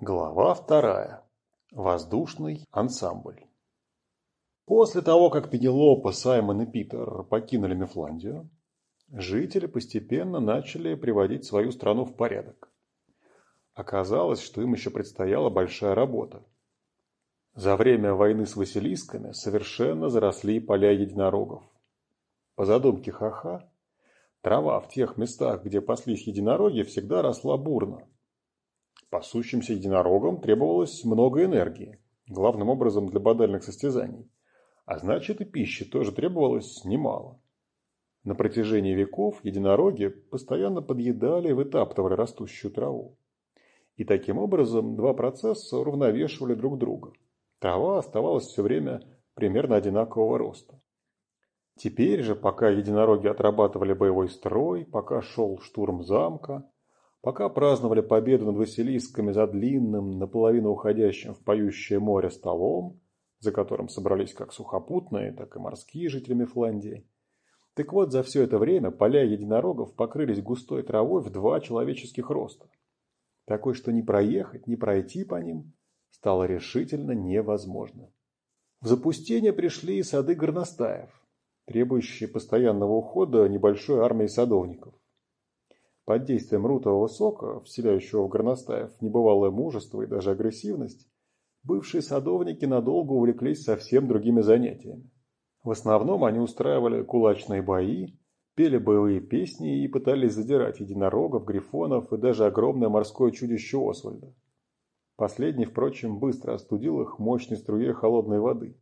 Глава вторая. Воздушный ансамбль. После того, как Пенелопа, Саймон и Питер покинули Мифландию, жители постепенно начали приводить свою страну в порядок. Оказалось, что им еще предстояла большая работа. За время войны с Василисками совершенно заросли поля единорогов. По задумке Хаха, трава в тех местах, где паслись единороги, всегда росла бурно – Пасущимся единорогам требовалось много энергии, главным образом для бодальных состязаний, а значит и пищи тоже требовалось немало. На протяжении веков единороги постоянно подъедали и вытаптывали растущую траву. И таким образом два процесса уравновешивали друг друга. Трава оставалась все время примерно одинакового роста. Теперь же, пока единороги отрабатывали боевой строй, пока шел штурм замка, Пока праздновали победу над Василисками за длинным, наполовину уходящим в поющее море столом, за которым собрались как сухопутные, так и морские жители Мифландии. Так вот, за все это время поля единорогов покрылись густой травой в два человеческих роста. Такой, что ни проехать, ни пройти по ним стало решительно невозможно. В запустение пришли и сады горностаев, требующие постоянного ухода небольшой армии садовников. Под действием рутового сока, вселяющего в горностаев небывалое мужество и даже агрессивность, бывшие садовники надолго увлеклись совсем другими занятиями. В основном они устраивали кулачные бои, пели боевые песни и пытались задирать единорогов, грифонов и даже огромное морское чудище Освальда. Последний, впрочем, быстро остудил их мощной струей холодной воды.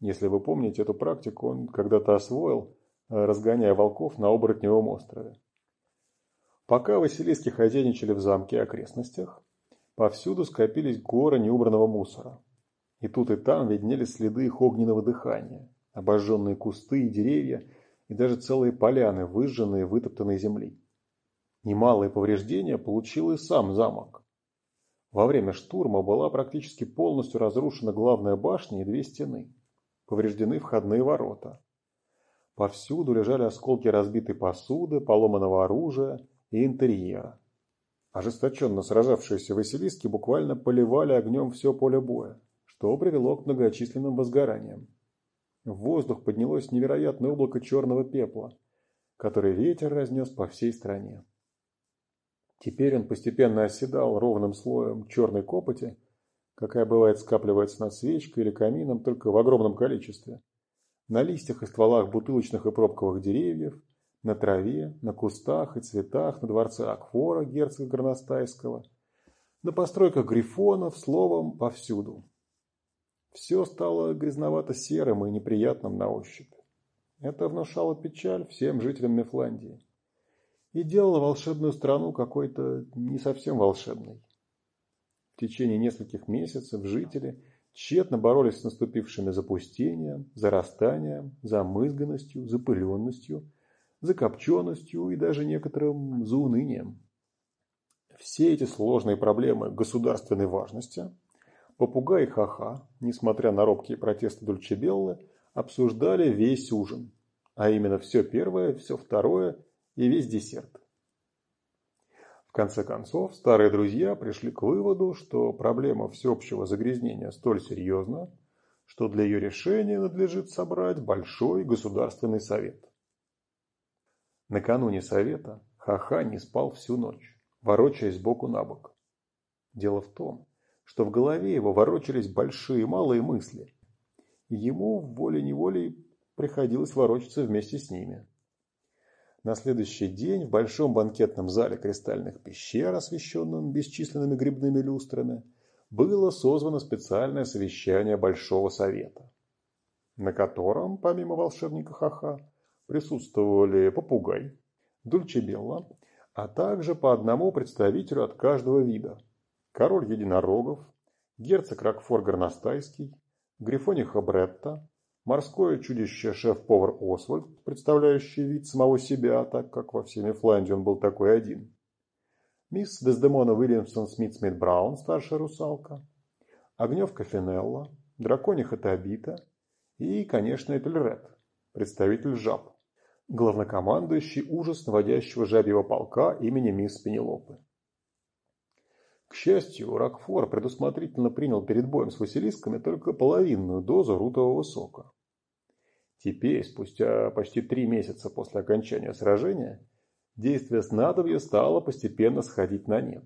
Если вы помните эту практику, он когда-то освоил, разгоняя волков на оборотневом острове. Пока Василиски хозяйничали в замке и окрестностях, повсюду скопились горы неубранного мусора. И тут и там виднелись следы их огненного дыхания, обожженные кусты и деревья, и даже целые поляны, выжженные вытоптанной земли. Немалые повреждения получил и сам замок. Во время штурма была практически полностью разрушена главная башня и две стены. Повреждены входные ворота. Повсюду лежали осколки разбитой посуды, поломанного оружия и интерьера. Ожесточенно сражавшиеся Василиски буквально поливали огнем все поле боя, что привело к многочисленным возгораниям. В воздух поднялось невероятное облако черного пепла, который ветер разнес по всей стране. Теперь он постепенно оседал ровным слоем черной копоти, какая бывает скапливается над свечкой или камином только в огромном количестве, на листьях и стволах бутылочных и пробковых деревьев, на траве, на кустах и цветах, на дворце Акфора, герцога Горностайского, на постройках грифонов, словом, повсюду. Все стало грязновато-серым и неприятным на ощупь. Это внушало печаль всем жителям Мефландии и делало волшебную страну какой-то не совсем волшебной. В течение нескольких месяцев жители тщетно боролись с наступившими запустением, зарастанием, замызганностью, запыленностью – закопченностью и даже некоторым заунынием. Все эти сложные проблемы государственной важности попугай ха-ха, несмотря на робкие протесты Дульчебеллы, обсуждали весь ужин, а именно все первое, все второе и весь десерт. В конце концов, старые друзья пришли к выводу, что проблема всеобщего загрязнения столь серьезна, что для ее решения надлежит собрать большой государственный совет. Накануне совета Ха-Ха не спал всю ночь, ворочаясь боку на бок. Дело в том, что в голове его ворочались большие и малые мысли, и ему волей-неволей приходилось ворочаться вместе с ними. На следующий день в большом банкетном зале кристальных пещер, освещенном бесчисленными грибными люстрами, было созвано специальное совещание Большого Совета, на котором, помимо волшебника Ха-Ха, присутствовали попугай, дульчебелла, а также по одному представителю от каждого вида. Король единорогов, герцог Рокфор Горностайский, Грифониха Бретта, морское чудище шеф-повар Освальд, представляющий вид самого себя, так как во всей Мифландии он был такой один, мисс Дездемона Уильямсон Смит Смит Браун, старшая русалка, Огневка Финелла, дракониха Табита и, конечно, Этельред, представитель жаб главнокомандующий ужас наводящего жабьего полка имени мисс Пенелопы. К счастью, Рокфор предусмотрительно принял перед боем с Василисками только половинную дозу рутового сока. Теперь, спустя почти три месяца после окончания сражения, действие снадобья стало постепенно сходить на нет.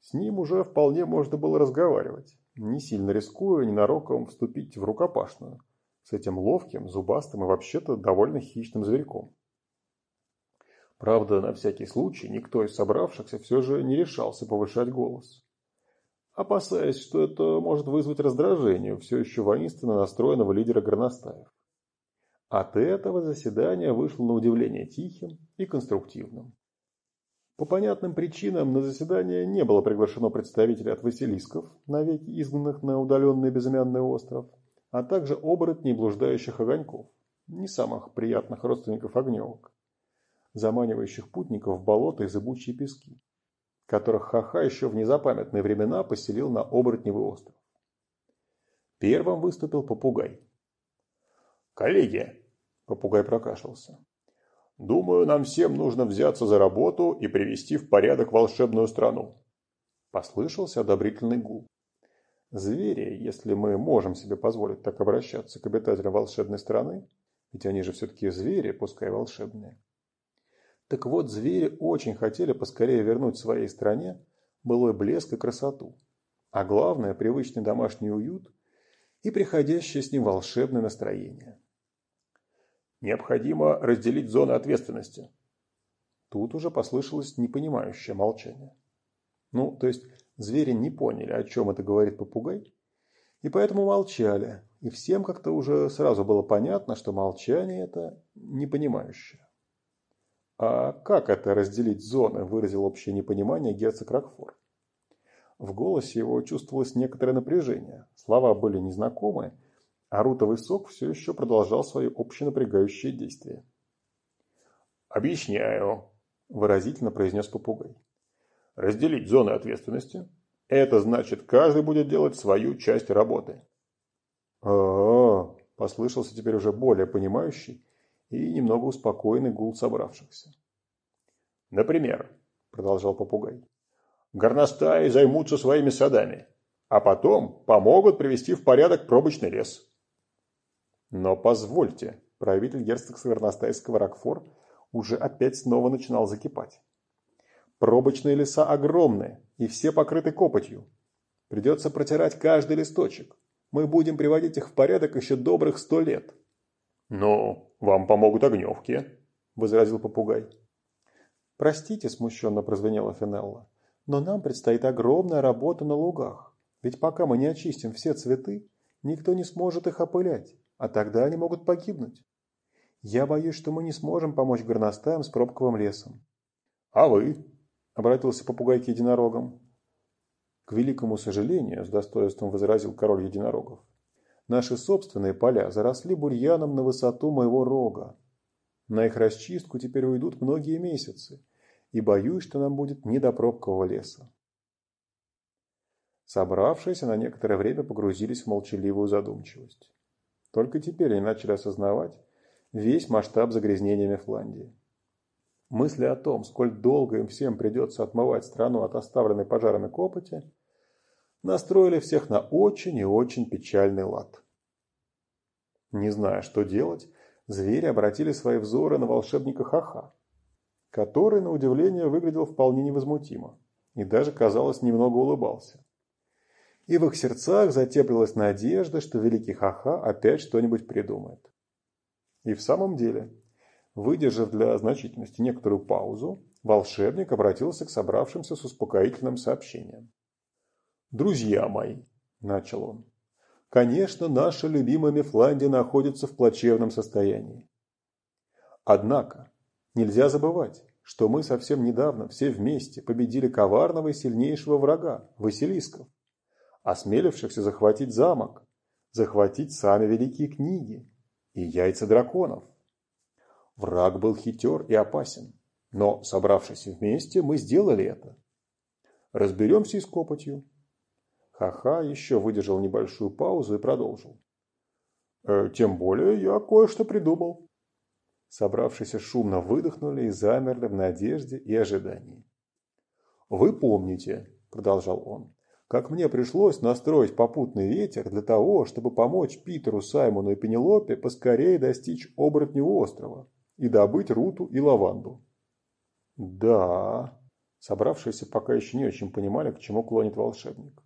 С ним уже вполне можно было разговаривать, не сильно рискуя ненароком вступить в рукопашную с этим ловким, зубастым и вообще-то довольно хищным зверьком. Правда, на всякий случай никто из собравшихся все же не решался повышать голос. Опасаясь, что это может вызвать раздражение все еще воинственно настроенного лидера горностаев. От этого заседание вышло на удивление тихим и конструктивным. По понятным причинам на заседание не было приглашено представителей от Василисков, навеки изгнанных на удаленный безымянный остров, а также оборотней блуждающих огоньков, не самых приятных родственников огневок заманивающих путников в болото и зыбучие пески, которых Хаха еще в незапамятные времена поселил на Оборотневый остров. Первым выступил попугай. «Коллеги!» – попугай прокашлялся. «Думаю, нам всем нужно взяться за работу и привести в порядок волшебную страну». Послышался одобрительный гул. Звери, если мы можем себе позволить так обращаться к обитателям волшебной страны, ведь они же все-таки звери, пускай волшебные, так вот, звери очень хотели поскорее вернуть своей стране былой блеск и красоту, а главное – привычный домашний уют и приходящее с ним волшебное настроение. Необходимо разделить зоны ответственности. Тут уже послышалось непонимающее молчание. Ну, то есть, звери не поняли, о чем это говорит попугай, и поэтому молчали, и всем как-то уже сразу было понятно, что молчание это непонимающее. «А как это разделить зоны?» – выразил общее непонимание герцог Рокфор. В голосе его чувствовалось некоторое напряжение. Слова были незнакомые, а рутовый сок все еще продолжал свои общенапрягающие действия. «Объясняю», – выразительно произнес попугай. «Разделить зоны ответственности – это значит, каждый будет делать свою часть работы». «А-а-а», – послышался теперь уже более понимающий и немного успокоенный гул собравшихся. «Например», – продолжал попугай, – «горностаи займутся своими садами, а потом помогут привести в порядок пробочный лес». «Но позвольте», – правитель герцогства горностайского Рокфор уже опять снова начинал закипать. «Пробочные леса огромные, и все покрыты копотью. Придется протирать каждый листочек. Мы будем приводить их в порядок еще добрых сто лет». «Ну, вам помогут огневки», – возразил попугай. «Простите», – смущенно прозвенела Финелла, – «но нам предстоит огромная работа на лугах. Ведь пока мы не очистим все цветы, никто не сможет их опылять, а тогда они могут погибнуть. Я боюсь, что мы не сможем помочь горностаям с пробковым лесом». «А вы?» – обратился попугай к единорогам. К великому сожалению, с достоинством возразил король единорогов, Наши собственные поля заросли бурьяном на высоту моего рога. На их расчистку теперь уйдут многие месяцы, и боюсь, что нам будет не до пробкового леса. Собравшиеся на некоторое время погрузились в молчаливую задумчивость. Только теперь они начали осознавать весь масштаб загрязнения Мефландии. Мысли о том, сколь долго им всем придется отмывать страну от оставленной пожарами копоти – настроили всех на очень и очень печальный лад. Не зная, что делать, звери обратили свои взоры на волшебника Хаха, который, на удивление, выглядел вполне невозмутимо и даже, казалось, немного улыбался. И в их сердцах затеплилась надежда, что великий Хаха опять что-нибудь придумает. И в самом деле, выдержав для значительности некоторую паузу, волшебник обратился к собравшимся с успокоительным сообщением. «Друзья мои», – начал он, – «конечно, наша любимая Мефландия находится в плачевном состоянии. Однако, нельзя забывать, что мы совсем недавно все вместе победили коварного и сильнейшего врага – Василисков, осмелившихся захватить замок, захватить сами великие книги и яйца драконов. Враг был хитер и опасен, но, собравшись вместе, мы сделали это. Разберемся и с копотью, Ха-ха еще выдержал небольшую паузу и продолжил. «Э, «Тем более я кое-что придумал». Собравшиеся шумно выдохнули и замерли в надежде и ожидании. «Вы помните», – продолжал он, как мне пришлось настроить попутный ветер для того, чтобы помочь Питеру, Саймону и Пенелопе поскорее достичь оборотнего острова и добыть руту и лаванду. Да, собравшиеся пока еще не очень понимали, к чему клонит волшебник.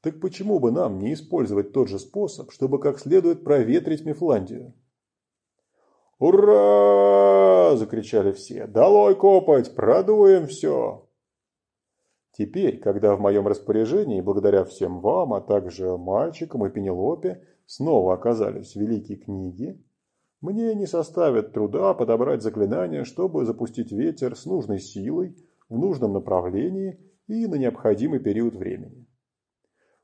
Так почему бы нам не использовать тот же способ, чтобы как следует проветрить Мифландию? «Ура!» – закричали все. «Долой копать! Продуем все!» Теперь, когда в моем распоряжении, благодаря всем вам, а также мальчикам и Пенелопе, снова оказались великие книги, мне не составит труда подобрать заклинание, чтобы запустить ветер с нужной силой, в нужном направлении и на необходимый период времени.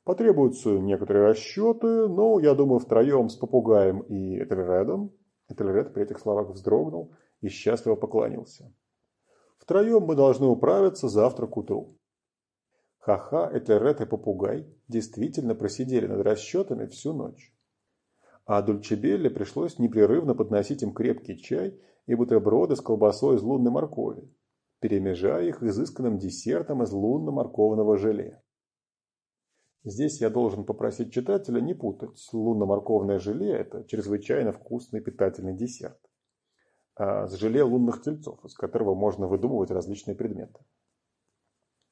Потребуются некоторые расчеты, но, я думаю, втроем с попугаем и Этельредом, Этельред при этих словах вздрогнул и счастливо поклонился. Втроем мы должны управиться завтра к утру. Ха-ха, Этельред и попугай действительно просидели над расчетами всю ночь. А Дульчебелле пришлось непрерывно подносить им крепкий чай и бутерброды с колбасой из лунной моркови, перемежая их изысканным десертом из лунно-морковного желе. Здесь я должен попросить читателя не путать. Лунно-морковное желе – это чрезвычайно вкусный питательный десерт. А с желе лунных тельцов, из которого можно выдумывать различные предметы.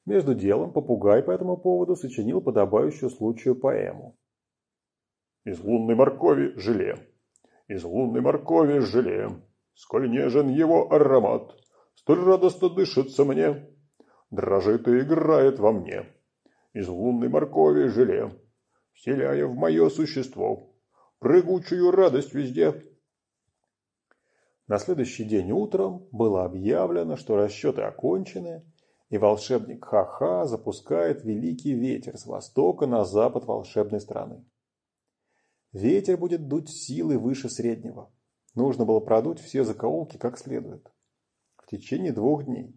Между делом попугай по этому поводу сочинил подобающую случаю поэму. «Из лунной моркови желе, из лунной моркови желе, сколь нежен его аромат, столь радостно дышится мне, дрожит и играет во мне. Из лунной моркови желе, вселяя в мое существо прыгучую радость везде». На следующий день утром было объявлено, что расчеты окончены, и волшебник Ха-Ха запускает великий ветер с востока на запад волшебной страны. Ветер будет дуть силой выше среднего. Нужно было продуть все закоулки как следует. В течение двух дней.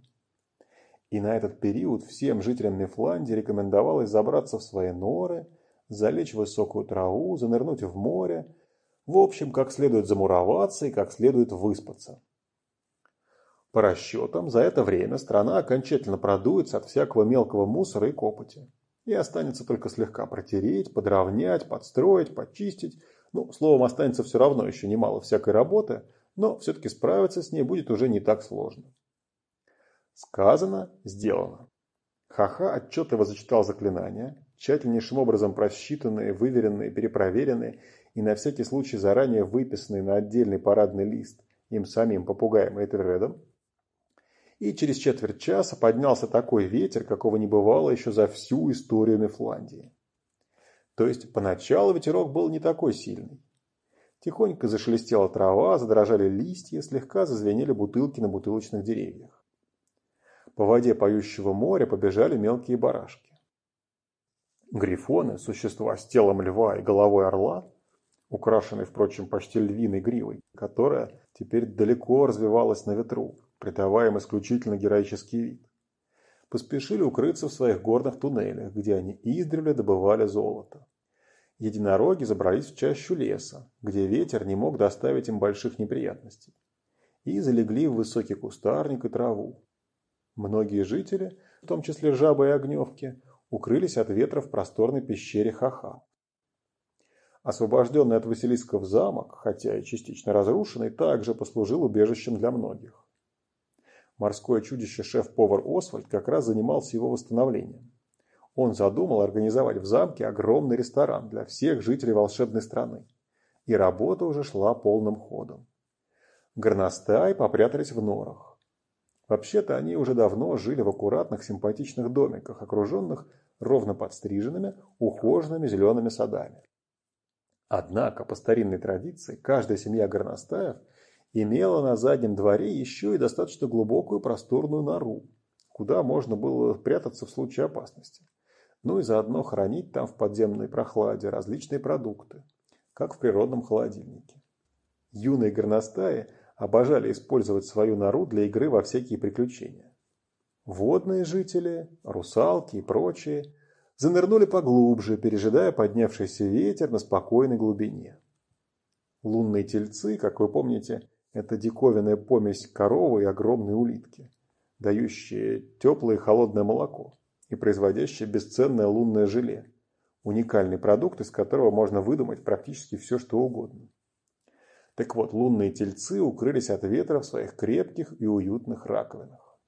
И на этот период всем жителям Мефландии рекомендовалось забраться в свои норы, залечь в высокую траву, занырнуть в море, в общем, как следует замуроваться и как следует выспаться. По расчетам, за это время страна окончательно продуется от всякого мелкого мусора и копоти. И останется только слегка протереть, подровнять, подстроить, почистить. Ну, словом, останется все равно еще немало всякой работы, но все-таки справиться с ней будет уже не так сложно. Сказано, сделано. Ха-ха отчетливо зачитал заклинания, тщательнейшим образом просчитанные, выверенные, перепроверенные и на всякий случай заранее выписанные на отдельный парадный лист им самим попугаем Эйтельредом, и через четверть часа поднялся такой ветер, какого не бывало еще за всю историю Мефландии. То есть поначалу ветерок был не такой сильный. Тихонько зашелестела трава, задрожали листья, слегка зазвенели бутылки на бутылочных деревьях. По воде поющего моря побежали мелкие барашки. Грифоны, существа с телом льва и головой орла, украшенные, впрочем, почти львиной гривой, которая теперь далеко развивалась на ветру, придавая им исключительно героический вид. Поспешили укрыться в своих горных туннелях, где они издревле добывали золото. Единороги забрались в чащу леса, где ветер не мог доставить им больших неприятностей, и залегли в высокий кустарник и траву. Многие жители, в том числе жабы и огневки, укрылись от ветра в просторной пещере Хаха. Освобожденный от Василисков замок, хотя и частично разрушенный, также послужил убежищем для многих. Морское чудище шеф-повар Освальд как раз занимался его восстановлением. Он задумал организовать в замке огромный ресторан для всех жителей волшебной страны. И работа уже шла полным ходом. Горностаи попрятались в норах. Вообще-то они уже давно жили в аккуратных симпатичных домиках, окруженных ровно подстриженными, ухоженными зелеными садами. Однако, по старинной традиции, каждая семья горностаев – имела на заднем дворе еще и достаточно глубокую просторную нору, куда можно было прятаться в случае опасности. Ну и заодно хранить там в подземной прохладе различные продукты, как в природном холодильнике. Юные горностаи обожали использовать свою нору для игры во всякие приключения. Водные жители, русалки и прочие занырнули поглубже, пережидая поднявшийся ветер на спокойной глубине. Лунные тельцы, как вы помните, это диковинная помесь коровы и огромной улитки, дающие теплое и холодное молоко, и производящая бесценное лунное желе, уникальный продукт, из которого можно выдумать практически все, что угодно. Так вот, лунные тельцы укрылись от ветра в своих крепких и уютных раковинах.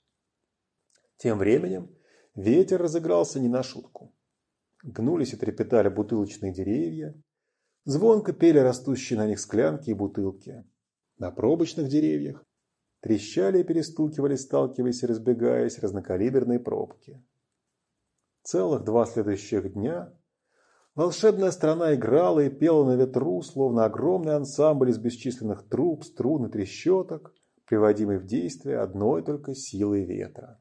Тем временем ветер разыгрался не на шутку. Гнулись и трепетали бутылочные деревья, звонко пели растущие на них склянки и бутылки. На пробочных деревьях трещали и перестукивали, сталкиваясь и разбегаясь, разнокалиберные пробки. Целых два следующих дня волшебная страна играла и пела на ветру, словно огромный ансамбль из бесчисленных труб, струн и трещоток, приводимый в действие одной только силой ветра.